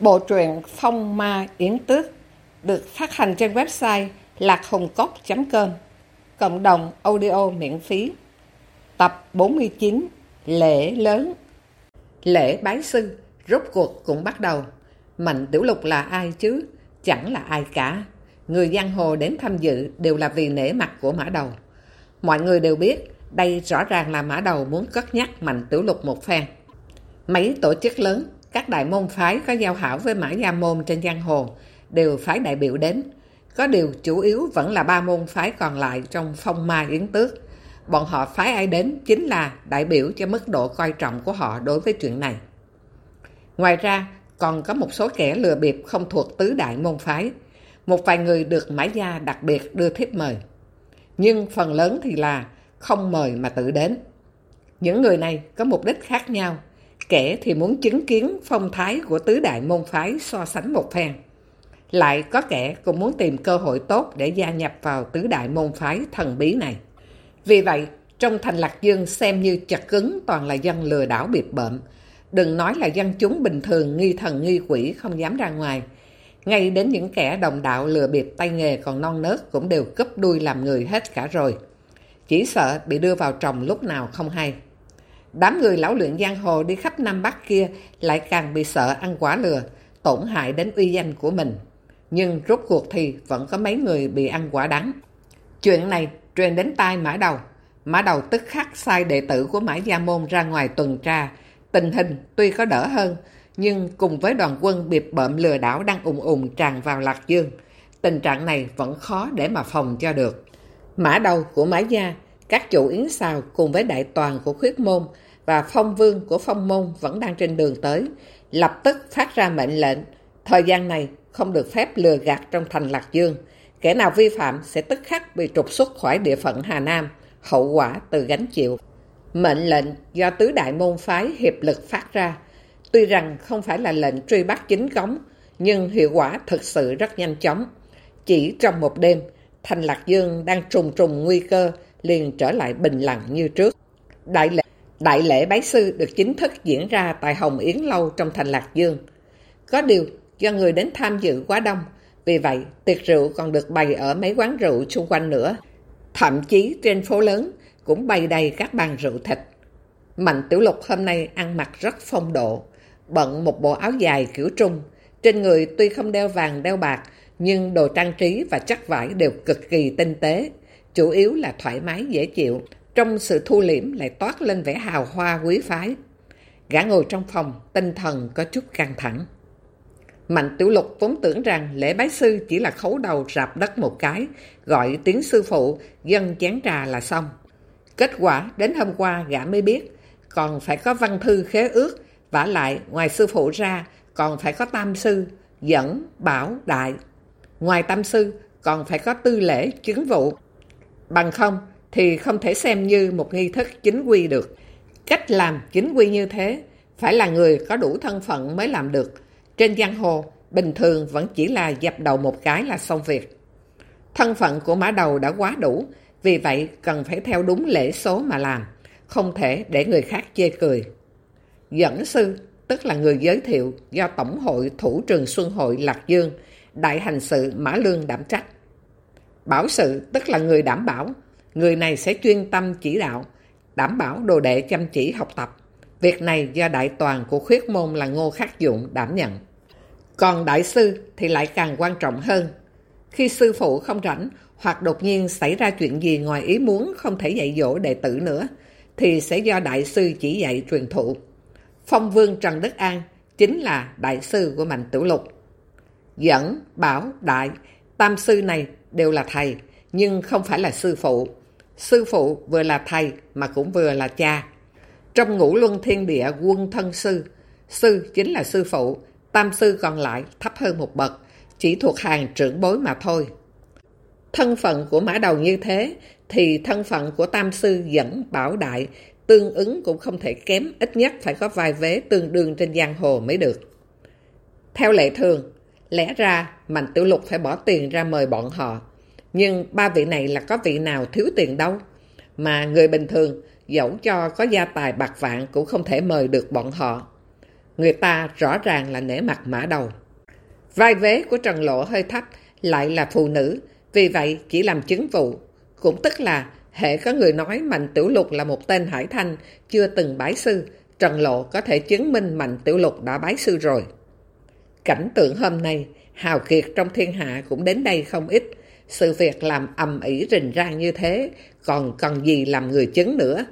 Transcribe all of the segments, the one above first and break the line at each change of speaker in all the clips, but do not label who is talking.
Bộ truyện Phong Ma Yến Tước được phát hành trên website lạchungcốc.com Cộng đồng audio miễn phí. Tập 49 Lễ lớn. Lễ bái sư, rốt cuộc cũng bắt đầu. Mạnh Tiểu Lục là ai chứ? Chẳng là ai cả. Người giang hồ đến tham dự đều là vì nể mặt của Mã Đầu. Mọi người đều biết, đây rõ ràng là Mã Đầu muốn cất nhắc Mạnh Tiểu Lục một phen. Mấy tổ chức lớn các đại môn phái có giao hảo với Mã Gia Môn trên giang hồ đều phái đại biểu đến. Có điều chủ yếu vẫn là ba môn phái còn lại trong phong ma yến tước. Bọn họ phái ai đến chính là đại biểu cho mức độ coi trọng của họ đối với chuyện này. Ngoài ra, còn có một số kẻ lừa bịp không thuộc tứ đại môn phái. Một vài người được Mã Gia đặc biệt đưa thiếp mời. Nhưng phần lớn thì là không mời mà tự đến. Những người này có mục đích khác nhau Kẻ thì muốn chứng kiến phong thái của tứ đại môn phái so sánh một phen. Lại có kẻ cũng muốn tìm cơ hội tốt để gia nhập vào tứ đại môn phái thần bí này. Vì vậy, trong thành Lạc Dương xem như chặt cứng toàn là dân lừa đảo biệt bợm. Đừng nói là dân chúng bình thường nghi thần nghi quỷ không dám ra ngoài. Ngay đến những kẻ đồng đạo lừa bịp tay nghề còn non nớt cũng đều cấp đuôi làm người hết cả rồi. Chỉ sợ bị đưa vào trồng lúc nào không hay. Đám người lão luyện giang hồ đi khắp Nam Bắc kia lại càng bị sợ ăn quả lừa, tổn hại đến uy danh của mình. Nhưng rốt cuộc thì vẫn có mấy người bị ăn quả đắng. Chuyện này truyền đến tai Mã Đầu. Mã Đầu tức khắc sai đệ tử của Mã Gia Môn ra ngoài tuần tra. Tình hình tuy có đỡ hơn, nhưng cùng với đoàn quân biệt bợm lừa đảo đang ủng ủng tràn vào Lạc Dương, tình trạng này vẫn khó để mà phòng cho được. Mã Đầu của Mã Gia, các chủ yến xào cùng với đại toàn của khuyết môn và phong vương của phong môn vẫn đang trên đường tới, lập tức phát ra mệnh lệnh. Thời gian này không được phép lừa gạt trong thành Lạc Dương. Kẻ nào vi phạm sẽ tức khắc bị trục xuất khỏi địa phận Hà Nam, hậu quả từ gánh chịu. Mệnh lệnh do tứ đại môn phái hiệp lực phát ra. Tuy rằng không phải là lệnh truy bắt chính cống, nhưng hiệu quả thực sự rất nhanh chóng. Chỉ trong một đêm, thành Lạc Dương đang trùng trùng nguy cơ liền trở lại bình lặng như trước. Đại lễ Đại lễ bái sư được chính thức diễn ra tại Hồng Yến Lâu trong thành Lạc Dương. Có điều, do người đến tham dự quá đông, vì vậy tiệc rượu còn được bày ở mấy quán rượu xung quanh nữa. Thậm chí trên phố lớn cũng bày đầy các bàn rượu thịt. Mạnh Tiểu Lục hôm nay ăn mặc rất phong độ, bận một bộ áo dài kiểu trung. Trên người tuy không đeo vàng đeo bạc, nhưng đồ trang trí và chất vải đều cực kỳ tinh tế. Chủ yếu là thoải mái dễ chịu, trong sự thu liễm lại toát lên vẻ hào hoa quý phái. Gã ngồi trong phòng, tinh thần có chút căng thẳng. Mạnh tiểu lục vốn tưởng rằng lễ bái sư chỉ là khấu đầu rạp đất một cái, gọi tiếng sư phụ, dân chén trà là xong. Kết quả đến hôm qua gã mới biết, còn phải có văn thư khế ước, vả lại ngoài sư phụ ra còn phải có tam sư, dẫn, bảo, đại. Ngoài tam sư còn phải có tư lễ, chứng vụ. Bằng không, thì không thể xem như một nghi thức chính quy được. Cách làm chính quy như thế phải là người có đủ thân phận mới làm được. Trên giang hồ, bình thường vẫn chỉ là dập đầu một cái là xong việc. Thân phận của mã đầu đã quá đủ, vì vậy cần phải theo đúng lễ số mà làm, không thể để người khác chê cười. Dẫn sư, tức là người giới thiệu do Tổng hội Thủ Trường Xuân Hội Lạc Dương, Đại Hành Sự Mã Lương đảm trách. Bảo sự, tức là người đảm bảo, người này sẽ chuyên tâm chỉ đạo, đảm bảo đồ đệ chăm chỉ học tập. Việc này do đại toàn của khuyết môn là ngô khắc dụng đảm nhận. Còn đại sư thì lại càng quan trọng hơn. Khi sư phụ không rảnh hoặc đột nhiên xảy ra chuyện gì ngoài ý muốn không thể dạy dỗ đệ tử nữa, thì sẽ do đại sư chỉ dạy truyền thụ. Phong vương Trần Đức An chính là đại sư của Mạnh tử Lục. Dẫn, Bảo, Đại, tam sư này đều là thầy, nhưng không phải là sư phụ. Sư phụ vừa là thầy mà cũng vừa là cha. Trong ngũ luân thiên địa quân thân sư, sư chính là sư phụ, tam sư còn lại thấp hơn một bậc, chỉ thuộc hàng trưởng bối mà thôi. Thân phận của mã đầu như thế, thì thân phận của tam sư dẫn bảo đại tương ứng cũng không thể kém, ít nhất phải có vài vế tương đương trên giang hồ mới được. Theo lệ thường, lẽ ra Mạnh Tiểu Lục phải bỏ tiền ra mời bọn họ, nhưng ba vị này là có vị nào thiếu tiền đâu. Mà người bình thường, dẫu cho có gia tài bạc vạn cũng không thể mời được bọn họ. người ta rõ ràng là nể mặt mã đầu. Vai vế của Trần Lộ hơi thấp, lại là phụ nữ, vì vậy chỉ làm chứng vụ. Cũng tức là hệ có người nói Mạnh Tiểu Lục là một tên hải thanh, chưa từng bái sư, Trần Lộ có thể chứng minh Mạnh Tiểu Lục đã bái sư rồi. Cảnh tượng hôm nay, hào kiệt trong thiên hạ cũng đến đây không ít. Sự việc làm ầm ĩ rình rang như thế, còn cần gì làm người chứng nữa.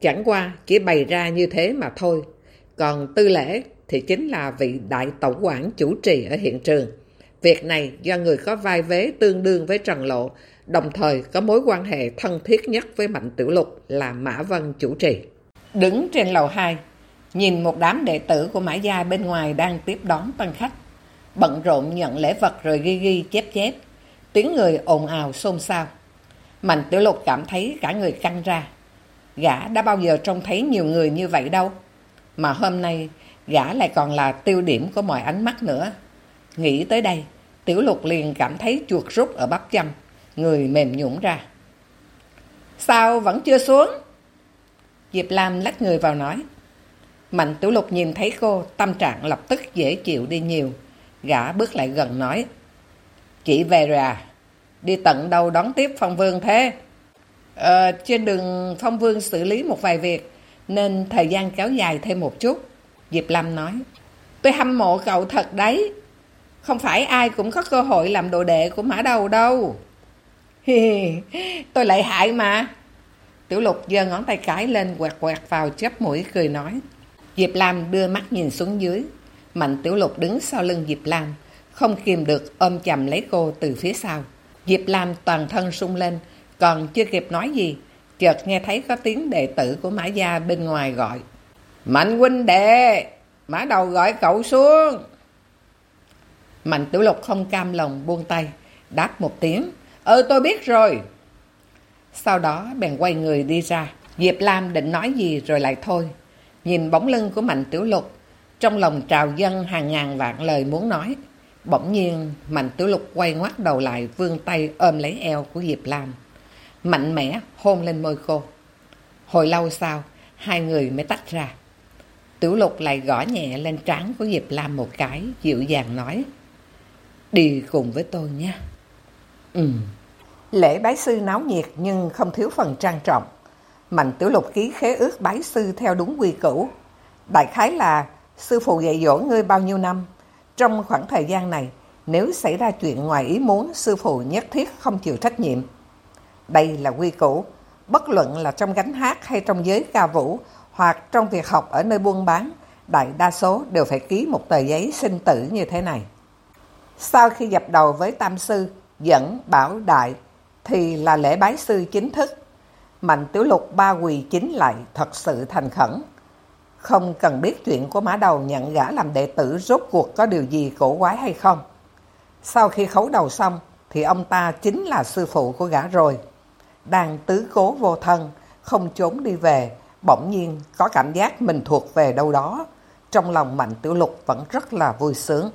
Chẳng qua chỉ bày ra như thế mà thôi. Còn tư lễ thì chính là vị đại tổng quản chủ trì ở hiện trường. Việc này do người có vai vế tương đương với Trần Lộ, đồng thời có mối quan hệ thân thiết nhất với Mạnh Tiểu Lục là Mã Vân chủ trì. Đứng trên lầu 2, nhìn một đám đệ tử của Mã Gia bên ngoài đang tiếp đón tân khách. Bận rộn nhận lễ vật rồi ghi ghi chép chép. Tiếng người ồn ào xôn xao. Mạnh Tiểu Lục cảm thấy cả người căng ra. Gã đã bao giờ trông thấy nhiều người như vậy đâu. Mà hôm nay gã lại còn là tiêu điểm của mọi ánh mắt nữa. Nghĩ tới đây, Tiểu Lục liền cảm thấy chuột rút ở bắp châm, người mềm nhũn ra. Sao vẫn chưa xuống? Diệp Lam lách người vào nói. Mạnh Tiểu Lục nhìn thấy cô, tâm trạng lập tức dễ chịu đi nhiều. Gã bước lại gần nói. Chị về rồi à? Đi tận đâu đón tiếp Phong Vương thế? Ờ, trên đường Phong Vương xử lý một vài việc, nên thời gian kéo dài thêm một chút. Diệp Lam nói. Tôi hâm mộ cậu thật đấy. Không phải ai cũng có cơ hội làm đồ đệ của mã đầu đâu. Hi, tôi lại hại mà. Tiểu lục giơ ngón tay cái lên quẹt quẹt vào chép mũi cười nói. Diệp Lam đưa mắt nhìn xuống dưới. Mạnh Tiểu Lục đứng sau lưng Diệp Lam, không kìm được ôm chầm lấy cô từ phía sau. Diệp Lam toàn thân sung lên, còn chưa kịp nói gì, chợt nghe thấy có tiếng đệ tử của Mã Gia bên ngoài gọi. Mạnh huynh đệ, Mã đầu gọi cậu xuống. Mạnh Tiểu Lục không cam lòng buông tay, đáp một tiếng. Ừ tôi biết rồi. Sau đó bèn quay người đi ra. Diệp Lam định nói gì rồi lại thôi. Nhìn bóng lưng của Mạnh Tiểu Lục, trong lòng trào dân hàng ngàn vạn lời muốn nói. Bỗng nhiên, Mạnh Tiểu Lục quay ngoắt đầu lại vươn tay ôm lấy eo của Diệp Lam. Mạnh mẽ hôn lên môi cô. Hồi lâu sau, hai người mới tách ra. Tiểu Lục lại gõ nhẹ lên trán của Diệp Lam một cái, dịu dàng nói. Đi cùng với tôi nha. Ừ. Lễ bái sư náo nhiệt nhưng không thiếu phần trang trọng. Mạnh Tiểu Lục ký khế ước bái sư theo đúng quy củ. Đại khái là sư phụ dạy dỗ ngươi bao nhiêu năm. Trong khoảng thời gian này, nếu xảy ra chuyện ngoài ý muốn, sư phụ nhất thiết không chịu trách nhiệm. Đây là quy củ, bất luận là trong gánh hát hay trong giới ca vũ, hoặc trong việc học ở nơi buôn bán, đại đa số đều phải ký một tờ giấy sinh tử như thế này. Sau khi dập đầu với tam sư, dẫn bảo đại, thì là lễ bái sư chính thức. Mạnh tiểu lục ba quỳ chính lại thật sự thành khẩn. Không cần biết chuyện của mã đầu nhận gã làm đệ tử rốt cuộc có điều gì cổ quái hay không. Sau khi khấu đầu xong, thì ông ta chính là sư phụ của gã rồi. Đang tứ cố vô thân, không trốn đi về, bỗng nhiên có cảm giác mình thuộc về đâu đó. Trong lòng Mạnh Tiểu Lục vẫn rất là vui sướng.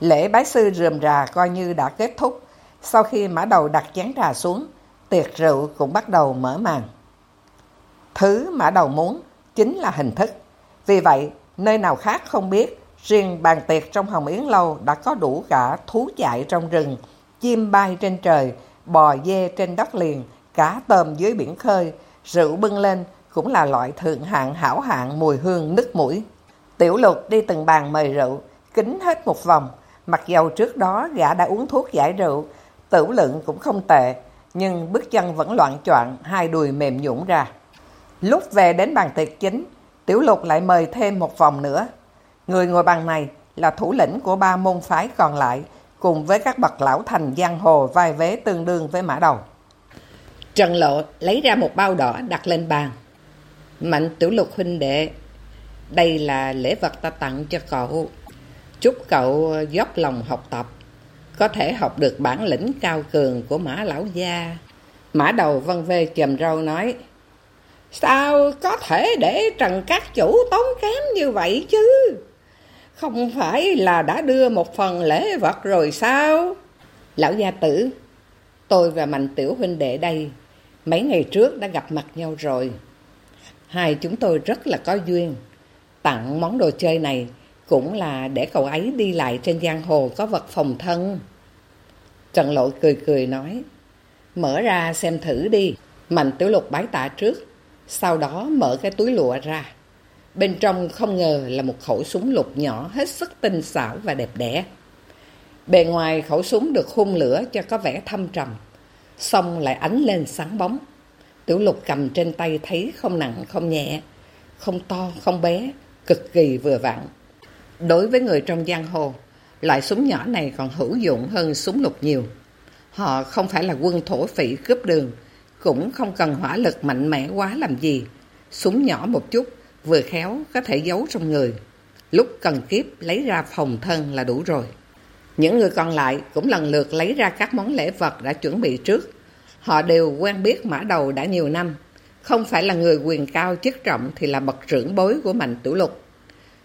Lễ bái sư rườm rà coi như đã kết thúc. Sau khi mã đầu đặt chén trà xuống, tiệc rượu cũng bắt đầu mở màn. Thứ mã đầu muốn chính là hình thức. Vì vậy, nơi nào khác không biết, riêng bàn tiệc trong Hồng Yến Lâu đã có đủ cả thú chạy trong rừng, chim bay trên trời, bò dê trên đất liền, cá tôm dưới biển khơi, rượu bưng lên cũng là loại thượng hạng hảo hạng mùi hương nức mũi. Tiểu lục đi từng bàn mời rượu, kính hết một vòng, mặc dầu trước đó gã đã uống thuốc giải rượu, tử lượng cũng không tệ, nhưng bước chân vẫn loạn choạng, hai đùi mềm nhũn ra. Lúc về đến bàn tiệc chính, Tiểu Lục lại mời thêm một vòng nữa. Người ngồi bàn này là thủ lĩnh của ba môn phái còn lại, cùng với các bậc lão thành giang hồ vai vế tương đương với mã đầu. Trần Lộ lấy ra một bao đỏ đặt lên bàn. Mạnh Tiểu Lục huynh đệ, đây là lễ vật ta tặng cho cậu. Chúc cậu dốc lòng học tập, có thể học được bản lĩnh cao cường của mã lão gia. Mã đầu vân vê chầm râu nói, Sao có thể để Trần Các Chủ tốn kém như vậy chứ? Không phải là đã đưa một phần lễ vật rồi sao? Lão gia tử, tôi và Mạnh Tiểu huynh đệ đây mấy ngày trước đã gặp mặt nhau rồi. Hai chúng tôi rất là có duyên. Tặng món đồ chơi này cũng là để cậu ấy đi lại trên giang hồ có vật phòng thân. Trần Lộ cười cười nói, mở ra xem thử đi. Mạnh Tiểu Lục bái tạ trước, sau đó mở cái túi lụa ra. Bên trong không ngờ là một khẩu súng lục nhỏ hết sức tinh xảo và đẹp đẽ. Bề ngoài khẩu súng được hun lửa cho có vẻ thâm trầm, xong lại ánh lên sáng bóng. Tiểu lục cầm trên tay thấy không nặng không nhẹ, không to không bé, cực kỳ vừa vặn. Đối với người trong giang hồ, loại súng nhỏ này còn hữu dụng hơn súng lục nhiều. Họ không phải là quân thổ phỉ cướp đường, cũng không cần hỏa lực mạnh mẽ quá làm gì. Súng nhỏ một chút, vừa khéo có thể giấu trong người. Lúc cần kiếp lấy ra phòng thân là đủ rồi. Những người còn lại cũng lần lượt lấy ra các món lễ vật đã chuẩn bị trước. Họ đều quen biết mã đầu đã nhiều năm. Không phải là người quyền cao chức trọng thì là bậc trưởng bối của Mạnh Tiểu Lục.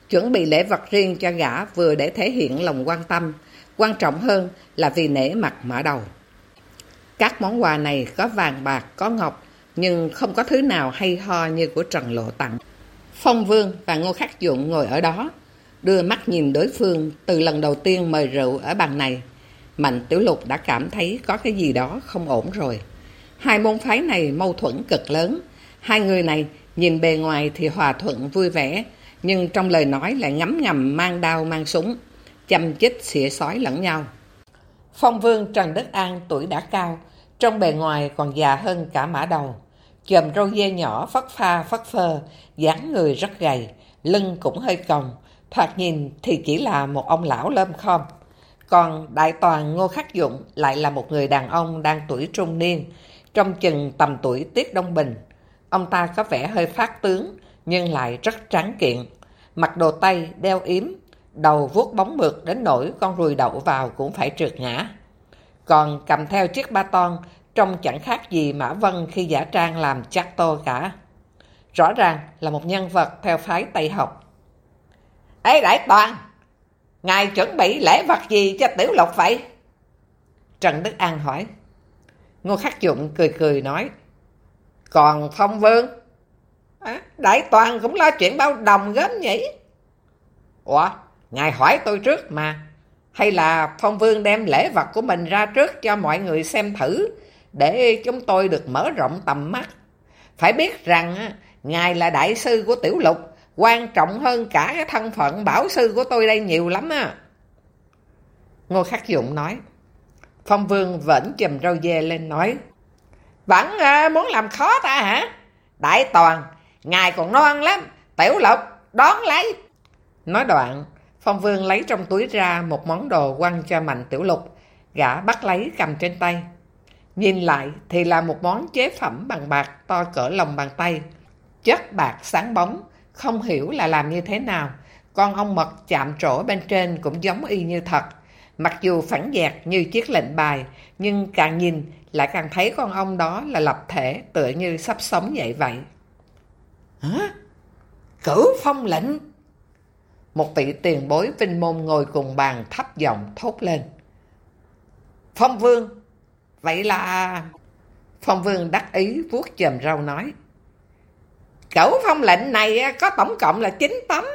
Chuẩn bị lễ vật riêng cho gã vừa để thể hiện lòng quan tâm, quan trọng hơn là vì nể mặt mở đầu. Các món quà này có vàng bạc, có ngọc, nhưng không có thứ nào hay ho như của Trần Lộ tặng. Phong Vương và Ngô Khắc Dụng ngồi ở đó, đưa mắt nhìn đối phương từ lần đầu tiên mời rượu ở bàn này. Mạnh Tiểu Lục đã cảm thấy có cái gì đó không ổn rồi. Hai môn phái này mâu thuẫn cực lớn. Hai người này nhìn bề ngoài thì hòa thuận vui vẻ, nhưng trong lời nói lại ngấm ngầm mang đao mang súng, chăm chích xỉa sói lẫn nhau. Phong vương Trần Đức An tuổi đã cao, trong bề ngoài còn già hơn cả mã đầu. Chòm râu dê nhỏ phất pha phất phơ, dáng người rất gầy, lưng cũng hơi còng, thoạt nhìn thì chỉ là một ông lão lơm khom. Còn đại toàn Ngô Khắc Dụng lại là một người đàn ông đang tuổi trung niên, trong chừng tầm tuổi Tiết Đông Bình. Ông ta có vẻ hơi phát tướng, nhưng lại rất tráng kiện. Mặc đồ tây, đeo yếm, đầu vuốt bóng mượt đến nỗi con ruồi đậu vào cũng phải trượt ngã. Còn cầm theo chiếc ba ton, trông chẳng khác gì Mã Vân khi giả trang làm chắc tô cả. Rõ ràng là một nhân vật theo phái Tây học. Ê Đại Toàn, ngài chuẩn bị lễ vật gì cho Tiểu Lộc vậy? Trần Đức An hỏi. Ngô Khắc Dụng cười cười nói. Còn Phong Vương? Đại Toàn cũng lo chuyện bao đồng gớm nhỉ? Ủa, ngài hỏi tôi trước mà. Hay là Phong Vương đem lễ vật của mình ra trước cho mọi người xem thử để chúng tôi được mở rộng tầm mắt. Phải biết rằng ngài là đại sư của Tiểu Lục, quan trọng hơn cả cái thân phận bảo sư của tôi đây nhiều lắm á. Ngô Khắc Dụng nói. Phong Vương vẫn chùm râu dê lên nói. Vẫn à, muốn làm khó ta hả? Đại toàn, ngài còn non lắm, tiểu lộc, đón lấy. Nói đoạn, Phong Vương lấy trong túi ra một món đồ quăng cho Mạnh Tiểu Lục, gã bắt lấy cầm trên tay. Nhìn lại thì là một món chế phẩm bằng bạc to cỡ lòng bàn tay. Chất bạc sáng bóng, không hiểu là làm như thế nào. Con ong mật chạm trổ bên trên cũng giống y như thật. Mặc dù phản dẹt như chiếc lệnh bài, nhưng càng nhìn lại càng thấy con ong đó là lập thể tựa như sắp sống vậy vậy. Hả? Cử phong lệnh? Một vị tiền bối vinh môn ngồi cùng bàn thấp giọng thốt lên. Phong vương, vậy là... Phong vương đắc ý vuốt chùm rau nói. Cửu phong lệnh này có tổng cộng là 9 tấm.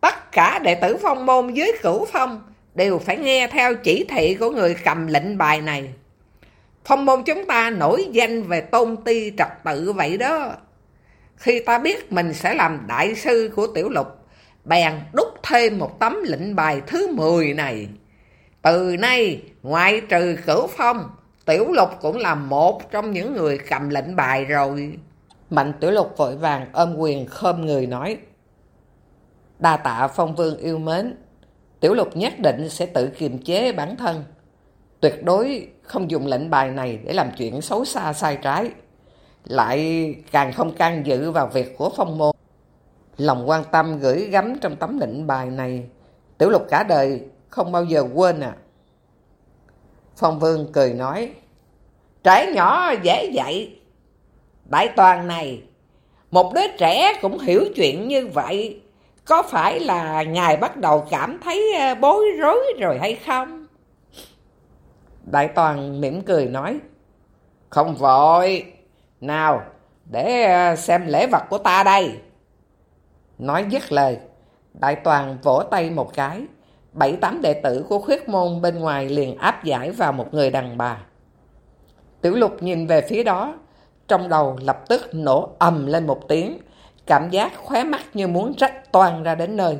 Tất cả đệ tử phong môn dưới cửu phong đều phải nghe theo chỉ thị của người cầm lệnh bài này. Phong môn chúng ta nổi danh về tôn ti trật tự vậy đó. Khi ta biết mình sẽ làm đại sư của tiểu lục, bèn đúc thêm một tấm lệnh bài thứ 10 này. Từ nay, ngoại trừ cửu phong, tiểu lục cũng là một trong những người cầm lệnh bài rồi. Mạnh tiểu lục vội vàng ôm quyền khom người nói. Đa tạ phong vương yêu mến, Tiểu lục nhất định sẽ tự kiềm chế bản thân. Tuyệt đối không dùng lệnh bài này để làm chuyện xấu xa sai trái. Lại càng không can dự vào việc của phong môn. Lòng quan tâm gửi gắm trong tấm lệnh bài này. Tiểu lục cả đời không bao giờ quên à. Phong vương cười nói. Trẻ nhỏ dễ dạy. Đại toàn này, một đứa trẻ cũng hiểu chuyện như vậy có phải là ngài bắt đầu cảm thấy ờ, bối rối rồi hay không? Đại toàn mỉm cười nói. Không vội. Nào, để ờ, xem lễ vật của ta đây. Nói dứt lời, Đại Toàn vỗ tay một cái, bảy tám đệ tử của khuyết môn bên ngoài liền áp giải vào một người đàn bà. Tiểu lục nhìn về phía đó, trong đầu lập tức nổ ầm lên một tiếng, cảm giác khóe mắt như muốn rách toàn ra đến nơi.